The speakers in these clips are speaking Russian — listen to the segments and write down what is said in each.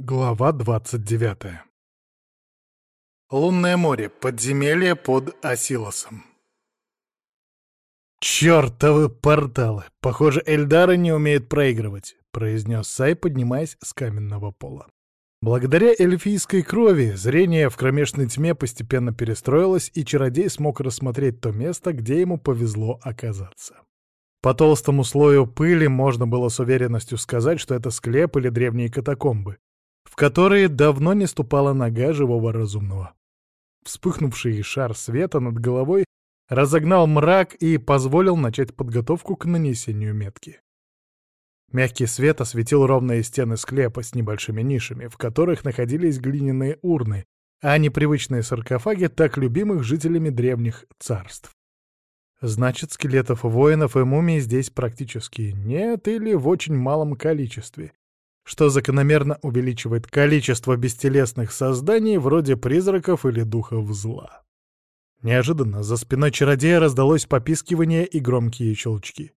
Глава 29. Лунное море. Подземелье под Асилосом. «Чёртовы порталы! Похоже, Эльдары не умеют проигрывать», — произнес Сай, поднимаясь с каменного пола. Благодаря эльфийской крови зрение в кромешной тьме постепенно перестроилось, и чародей смог рассмотреть то место, где ему повезло оказаться. По толстому слою пыли можно было с уверенностью сказать, что это склеп или древние катакомбы которые давно не ступала нога живого разумного. Вспыхнувший шар света над головой разогнал мрак и позволил начать подготовку к нанесению метки. Мягкий свет осветил ровные стены склепа с небольшими нишами, в которых находились глиняные урны, а не привычные саркофаги, так любимых жителями древних царств. Значит, скелетов воинов и мумий здесь практически нет или в очень малом количестве, что закономерно увеличивает количество бестелесных созданий вроде призраков или духов зла. Неожиданно за спиной чародея раздалось попискивание и громкие щелчки.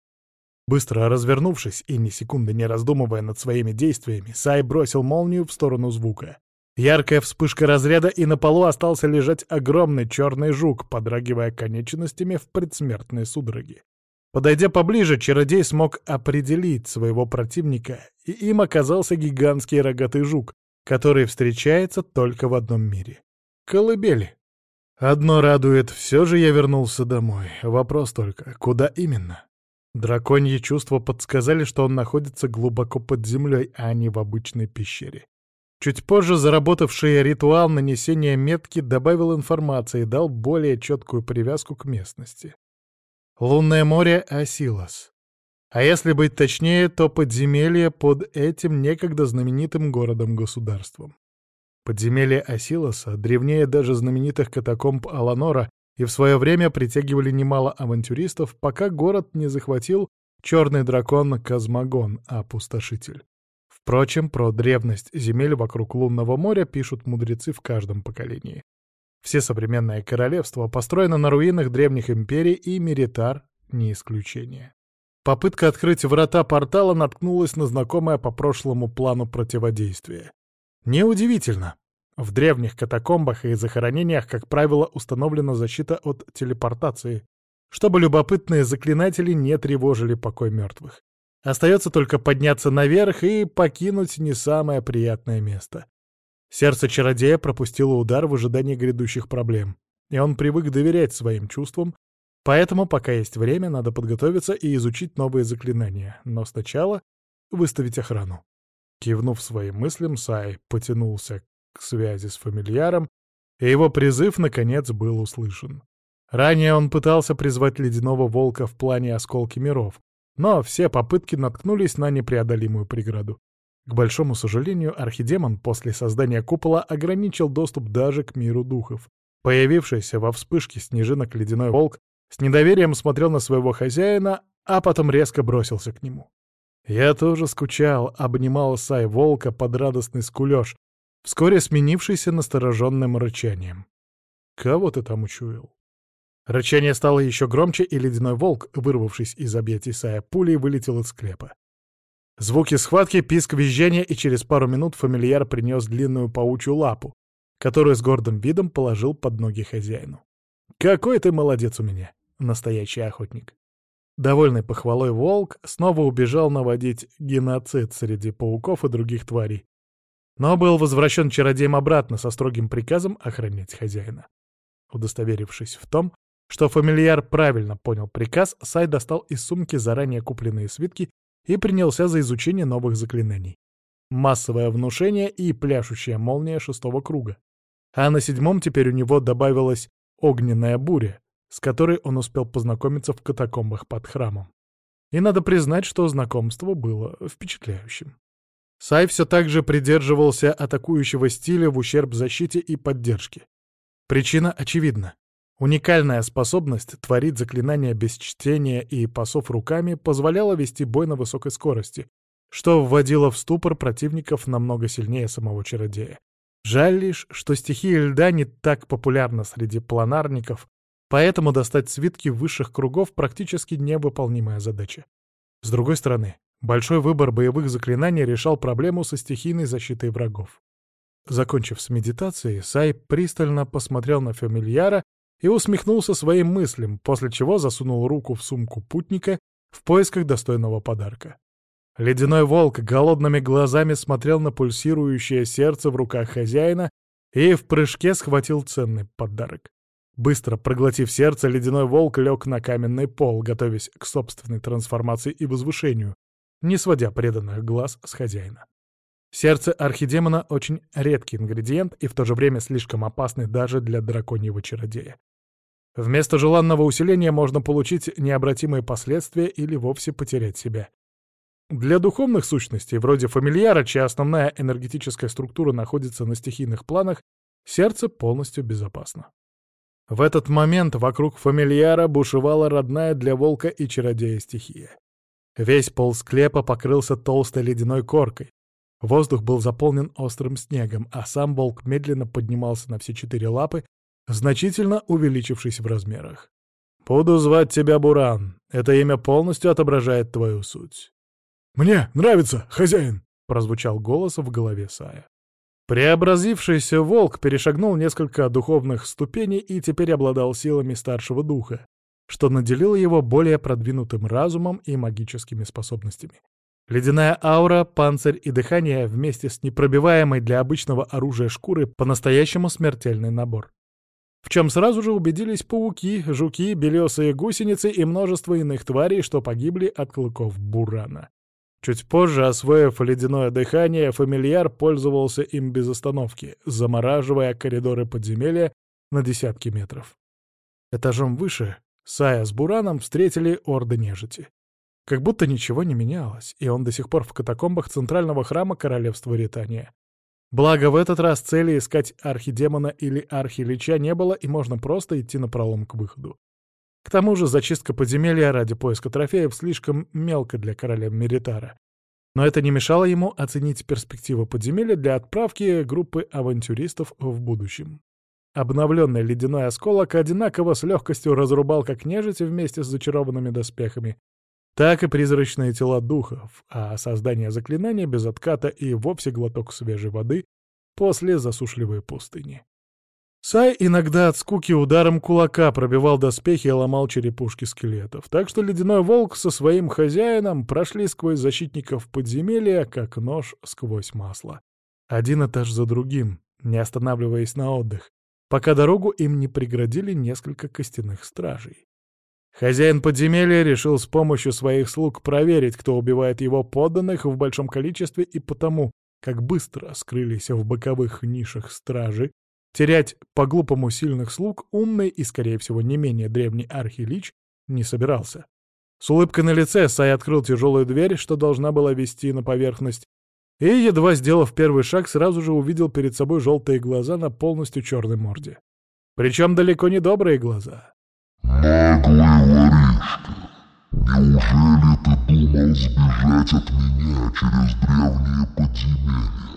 Быстро развернувшись и ни секунды не раздумывая над своими действиями, Сай бросил молнию в сторону звука. Яркая вспышка разряда, и на полу остался лежать огромный черный жук, подрагивая конечностями в предсмертной судороге. Подойдя поближе, чародей смог определить своего противника, и им оказался гигантский рогатый жук, который встречается только в одном мире — колыбели. Одно радует, все же я вернулся домой. Вопрос только, куда именно? Драконьи чувства подсказали, что он находится глубоко под землей, а не в обычной пещере. Чуть позже заработавший ритуал нанесения метки добавил информации и дал более четкую привязку к местности. Лунное море Асилос. А если быть точнее, то подземелье под этим некогда знаменитым городом-государством. Подземелье Асилоса древнее даже знаменитых катакомб Аланора и в свое время притягивали немало авантюристов, пока город не захватил черный дракон Казмагон, опустошитель. Впрочем, про древность земель вокруг лунного моря пишут мудрецы в каждом поколении. Все современные королевства построены на руинах древних империй, и Меритар — не исключение. Попытка открыть врата портала наткнулась на знакомое по прошлому плану противодействие. Неудивительно. В древних катакомбах и захоронениях, как правило, установлена защита от телепортации, чтобы любопытные заклинатели не тревожили покой мертвых. Остается только подняться наверх и покинуть не самое приятное место. Сердце чародея пропустило удар в ожидании грядущих проблем, и он привык доверять своим чувствам, поэтому, пока есть время, надо подготовиться и изучить новые заклинания, но сначала выставить охрану. Кивнув своим мыслям, Сай потянулся к связи с фамильяром, и его призыв, наконец, был услышан. Ранее он пытался призвать ледяного волка в плане осколки миров, но все попытки наткнулись на непреодолимую преграду. К большому сожалению, архидемон после создания купола ограничил доступ даже к миру духов. Появившийся во вспышке снежинок ледяной волк с недоверием смотрел на своего хозяина, а потом резко бросился к нему. Я тоже скучал, обнимал Сай волка под радостный скулёж, вскоре сменившийся настороженным рычанием. «Кого ты там учуял?» Рычание стало еще громче, и ледяной волк, вырвавшись из объятий Сая, пулей вылетел из склепа. Звуки схватки, писк визжания, и через пару минут фамильяр принес длинную паучью лапу, которую с гордым видом положил под ноги хозяину. «Какой ты молодец у меня, настоящий охотник!» Довольный похвалой волк снова убежал наводить геноцид среди пауков и других тварей, но был возвращен чародеем обратно со строгим приказом охранять хозяина. Удостоверившись в том, что фамильяр правильно понял приказ, Сай достал из сумки заранее купленные свитки и принялся за изучение новых заклинаний. Массовое внушение и пляшущая молния шестого круга. А на седьмом теперь у него добавилась огненная буря, с которой он успел познакомиться в катакомбах под храмом. И надо признать, что знакомство было впечатляющим. Сай все так же придерживался атакующего стиля в ущерб защите и поддержке. Причина очевидна. Уникальная способность творить заклинания без чтения и пасов руками позволяла вести бой на высокой скорости, что вводило в ступор противников намного сильнее самого чародея. Жаль лишь, что стихия льда не так популярна среди планарников, поэтому достать свитки высших кругов практически невыполнимая задача. С другой стороны, Большой выбор боевых заклинаний решал проблему со стихийной защитой врагов. Закончив с медитацией, Сай пристально посмотрел на фамильяра и усмехнулся своим мыслям, после чего засунул руку в сумку путника в поисках достойного подарка. Ледяной волк голодными глазами смотрел на пульсирующее сердце в руках хозяина и в прыжке схватил ценный подарок. Быстро проглотив сердце, ледяной волк лег на каменный пол, готовясь к собственной трансформации и возвышению, не сводя преданных глаз с хозяина. Сердце архидемона — очень редкий ингредиент и в то же время слишком опасный даже для драконьего чародея. Вместо желанного усиления можно получить необратимые последствия или вовсе потерять себя. Для духовных сущностей, вроде фамильяра, чья основная энергетическая структура находится на стихийных планах, сердце полностью безопасно. В этот момент вокруг фамильяра бушевала родная для волка и чародея стихия. Весь пол склепа покрылся толстой ледяной коркой. Воздух был заполнен острым снегом, а сам волк медленно поднимался на все четыре лапы, значительно увеличившись в размерах. «Буду звать тебя Буран. Это имя полностью отображает твою суть. «Мне нравится, хозяин!» — прозвучал голос в голове Сая. Преобразившийся волк перешагнул несколько духовных ступеней и теперь обладал силами старшего духа, что наделило его более продвинутым разумом и магическими способностями. Ледяная аура, панцирь и дыхание вместе с непробиваемой для обычного оружия шкуры по-настоящему смертельный набор. В чем сразу же убедились пауки, жуки, белесые гусеницы и множество иных тварей, что погибли от клыков бурана. Чуть позже, освоив ледяное дыхание, фамильяр пользовался им без остановки, замораживая коридоры подземелья на десятки метров. Этажом выше Сая с Бураном встретили орды нежити. Как будто ничего не менялось, и он до сих пор в катакомбах центрального храма королевства Ритания. Благо, в этот раз цели искать архидемона или архилича не было, и можно просто идти на пролом к выходу. К тому же зачистка подземелья ради поиска трофеев слишком мелко для короля Меритара. Но это не мешало ему оценить перспективу подземелья для отправки группы авантюристов в будущем. Обновленный ледяной осколок одинаково с легкостью разрубал как нежить вместе с зачарованными доспехами, так и призрачные тела духов, а создание заклинания без отката и вовсе глоток свежей воды после засушливой пустыни. Сай иногда от скуки ударом кулака пробивал доспехи и ломал черепушки скелетов, так что ледяной волк со своим хозяином прошли сквозь защитников подземелья, как нож сквозь масло. Один этаж за другим, не останавливаясь на отдых, пока дорогу им не преградили несколько костяных стражей. Хозяин подземелья решил с помощью своих слуг проверить, кто убивает его подданных в большом количестве, и потому, как быстро скрылись в боковых нишах стражи, Терять по-глупому сильных слуг умный и, скорее всего, не менее древний архилич не собирался. С улыбкой на лице Сай открыл тяжелую дверь, что должна была вести на поверхность, и, едва сделав первый шаг, сразу же увидел перед собой желтые глаза на полностью черной морде. Причем далеко не добрые глаза. «Наглый воришка, неужели ты думал сбежать от меня через древние подземелья?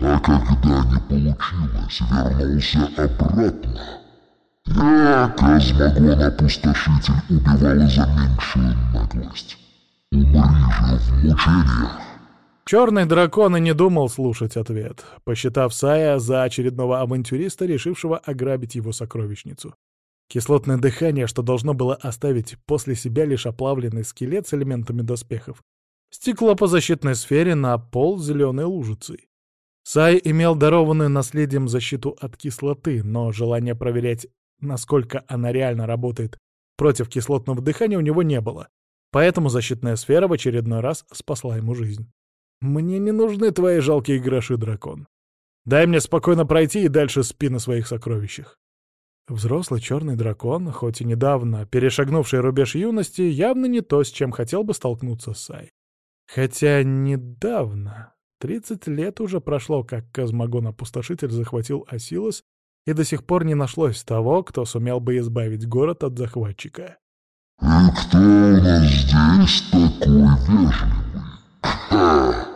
А когда не получилось, вернулся обратно. Я, Казмагон-опустошитель, убивал за меньшую наглость. Умри же в мучениях. Черный дракон и не думал слушать ответ, посчитав Сая за очередного авантюриста, решившего ограбить его сокровищницу. Кислотное дыхание, что должно было оставить после себя лишь оплавленный скелет с элементами доспехов, стекло по защитной сфере на пол зеленой лужицей. Сай имел дарованную наследием защиту от кислоты, но желания проверять, насколько она реально работает против кислотного дыхания, у него не было. Поэтому защитная сфера в очередной раз спасла ему жизнь. «Мне не нужны твои жалкие гроши, дракон. Дай мне спокойно пройти и дальше спи на своих сокровищах». Взрослый черный дракон, хоть и недавно перешагнувший рубеж юности, явно не то, с чем хотел бы столкнуться Сай. Хотя недавно... Тридцать лет уже прошло, как Казмагон-опустошитель захватил Асилос, и до сих пор не нашлось того, кто сумел бы избавить город от захватчика. «И кто у нас здесь такой вежливый? Ха!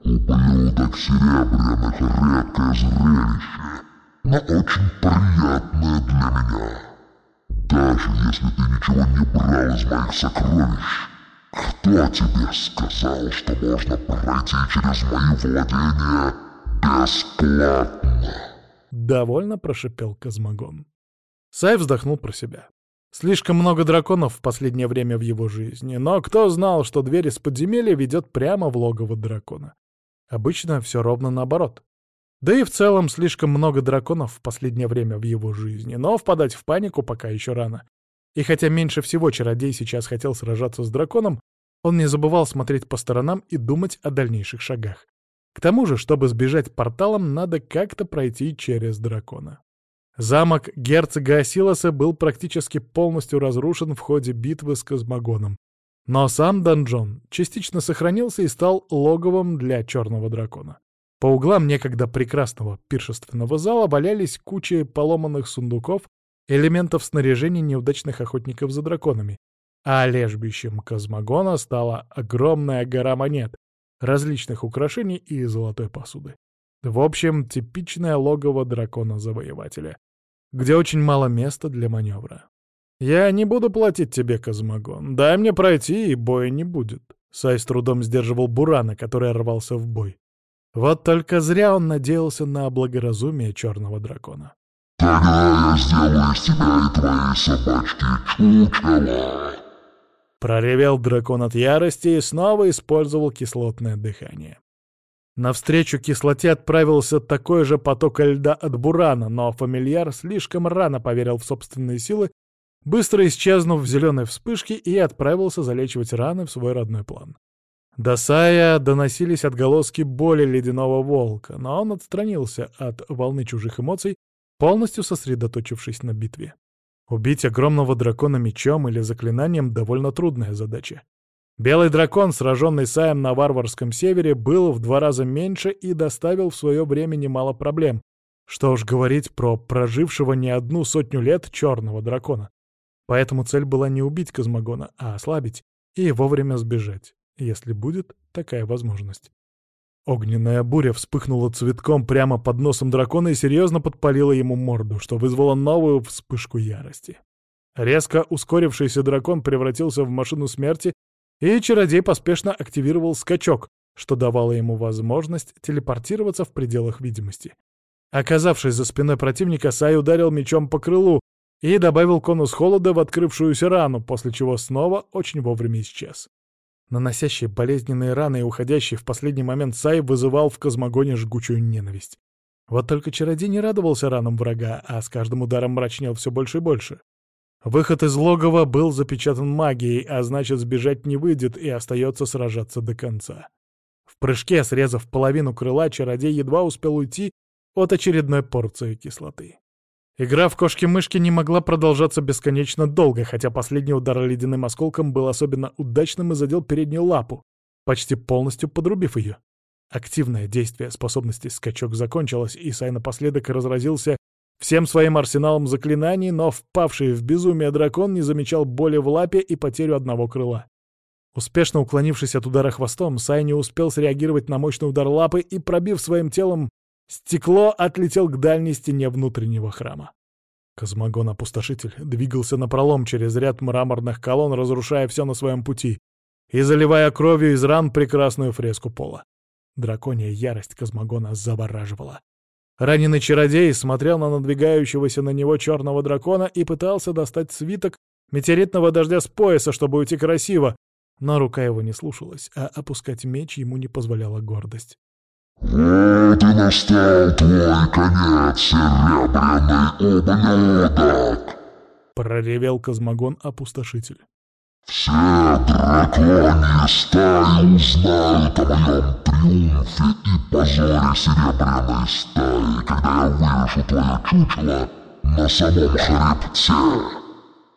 Ублюдок серебряных — редкое зрелище, но очень приятное для меня. Даже если ты ничего не брал из моих сокровищ, Кто тебе сказал, что можно пройти через мои владения бесплатно? Довольно прошипел Космогон. Сай вздохнул про себя. Слишком много драконов в последнее время в его жизни, но кто знал, что дверь из подземелья ведет прямо в логово дракона? Обычно все ровно наоборот. Да и в целом слишком много драконов в последнее время в его жизни, но впадать в панику пока еще рано. И хотя меньше всего чародей сейчас хотел сражаться с драконом, он не забывал смотреть по сторонам и думать о дальнейших шагах. К тому же, чтобы сбежать порталом, надо как-то пройти через дракона. Замок герцога Асилоса был практически полностью разрушен в ходе битвы с Космогоном. Но сам донжон частично сохранился и стал логовом для черного дракона. По углам некогда прекрасного пиршественного зала валялись кучи поломанных сундуков, элементов снаряжения неудачных охотников за драконами, а лежбищем космогона стала огромная гора монет, различных украшений и золотой посуды. В общем, типичное логово дракона-завоевателя, где очень мало места для маневра. «Я не буду платить тебе, Космогон. Дай мне пройти, и боя не будет». Сай с трудом сдерживал Бурана, который рвался в бой. Вот только зря он надеялся на благоразумие черного дракона. Тогда я сделаю из тебя и твоей собачки чучело. Проревел дракон от ярости и снова использовал кислотное дыхание. Навстречу кислоте отправился такой же поток льда от Бурана, но фамильяр слишком рано поверил в собственные силы, быстро исчезнув в зеленой вспышке и отправился залечивать раны в свой родной план. До Сая доносились отголоски боли ледяного волка, но он отстранился от волны чужих эмоций, полностью сосредоточившись на битве. Убить огромного дракона мечом или заклинанием — довольно трудная задача. Белый дракон, сраженный Саем на варварском севере, был в два раза меньше и доставил в свое время немало проблем. Что уж говорить про прожившего не одну сотню лет черного дракона. Поэтому цель была не убить Космогона, а ослабить и вовремя сбежать, если будет такая возможность. Огненная буря вспыхнула цветком прямо под носом дракона и серьезно подпалила ему морду, что вызвало новую вспышку ярости. Резко ускорившийся дракон превратился в машину смерти и чародей поспешно активировал скачок, что давало ему возможность телепортироваться в пределах видимости. Оказавшись за спиной противника, Сай ударил мечом по крылу и добавил конус холода в открывшуюся рану, после чего снова очень вовремя исчез. Наносящий болезненные раны и уходящий в последний момент Сай вызывал в космогоне жгучую ненависть. Вот только чародей не радовался ранам врага, а с каждым ударом мрачнел все больше и больше. Выход из логова был запечатан магией, а значит, сбежать не выйдет и остается сражаться до конца. В прыжке, срезав половину крыла, чародей едва успел уйти от очередной порции кислоты. Игра в кошки-мышки не могла продолжаться бесконечно долго, хотя последний удар ледяным осколком был особенно удачным и задел переднюю лапу, почти полностью подрубив ее. Активное действие способности скачок закончилось, и Сай напоследок разразился всем своим арсеналом заклинаний, но впавший в безумие дракон не замечал боли в лапе и потерю одного крыла. Успешно уклонившись от удара хвостом, Сай не успел среагировать на мощный удар лапы и, пробив своим телом стекло, отлетел к дальней стене внутреннего храма. Космогон-опустошитель двигался напролом через ряд мраморных колонн, разрушая все на своем пути и заливая кровью из ран прекрасную фреску пола. Драконья ярость Космогона завораживала. Раненый чародей смотрел на надвигающегося на него черного дракона и пытался достать свиток метеоритного дождя с пояса, чтобы уйти красиво, но рука его не слушалась, а опускать меч ему не позволяла гордость. Вот и настал твой конец, серебряный ублюдок! Проревел Космогон-опустошитель. Все драконьи стаи узнают о моем триумфе и позоре серебряной стаи, когда я вывешу твое чучело на самом хребте.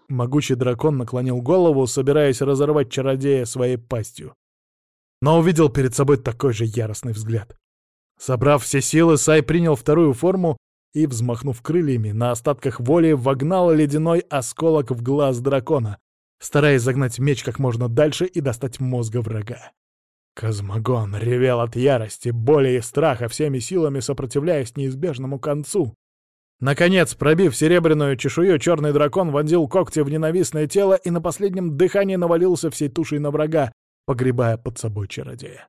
Могучий дракон наклонил голову, собираясь разорвать чародея своей пастью. Но увидел перед собой такой же яростный взгляд. Собрав все силы, Сай принял вторую форму и, взмахнув крыльями, на остатках воли вогнал ледяной осколок в глаз дракона, стараясь загнать меч как можно дальше и достать мозга врага. Космогон ревел от ярости, боли и страха, всеми силами сопротивляясь неизбежному концу. Наконец, пробив серебряную чешую, черный дракон вонзил когти в ненавистное тело и на последнем дыхании навалился всей тушей на врага, погребая под собой чародея.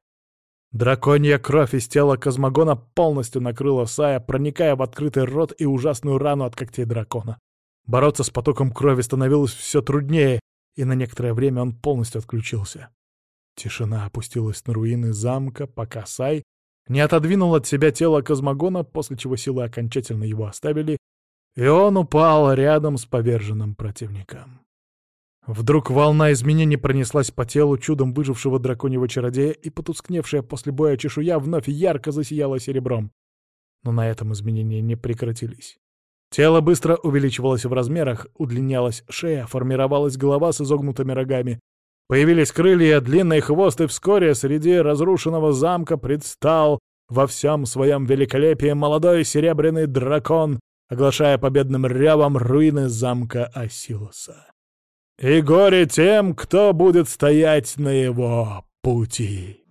Драконья кровь из тела Космогона полностью накрыла Сая, проникая в открытый рот и ужасную рану от когтей дракона. Бороться с потоком крови становилось все труднее, и на некоторое время он полностью отключился. Тишина опустилась на руины замка, пока Сай не отодвинул от себя тело Космогона, после чего силы окончательно его оставили, и он упал рядом с поверженным противником. Вдруг волна изменений пронеслась по телу чудом выжившего драконьего чародея, и потускневшая после боя чешуя вновь ярко засияла серебром. Но на этом изменения не прекратились. Тело быстро увеличивалось в размерах, удлинялась шея, формировалась голова с изогнутыми рогами, Появились крылья, длинный хвост, и вскоре среди разрушенного замка предстал во всем своем великолепии молодой серебряный дракон, оглашая победным рявом руины замка Асилоса. И горе тем, кто будет стоять на его пути.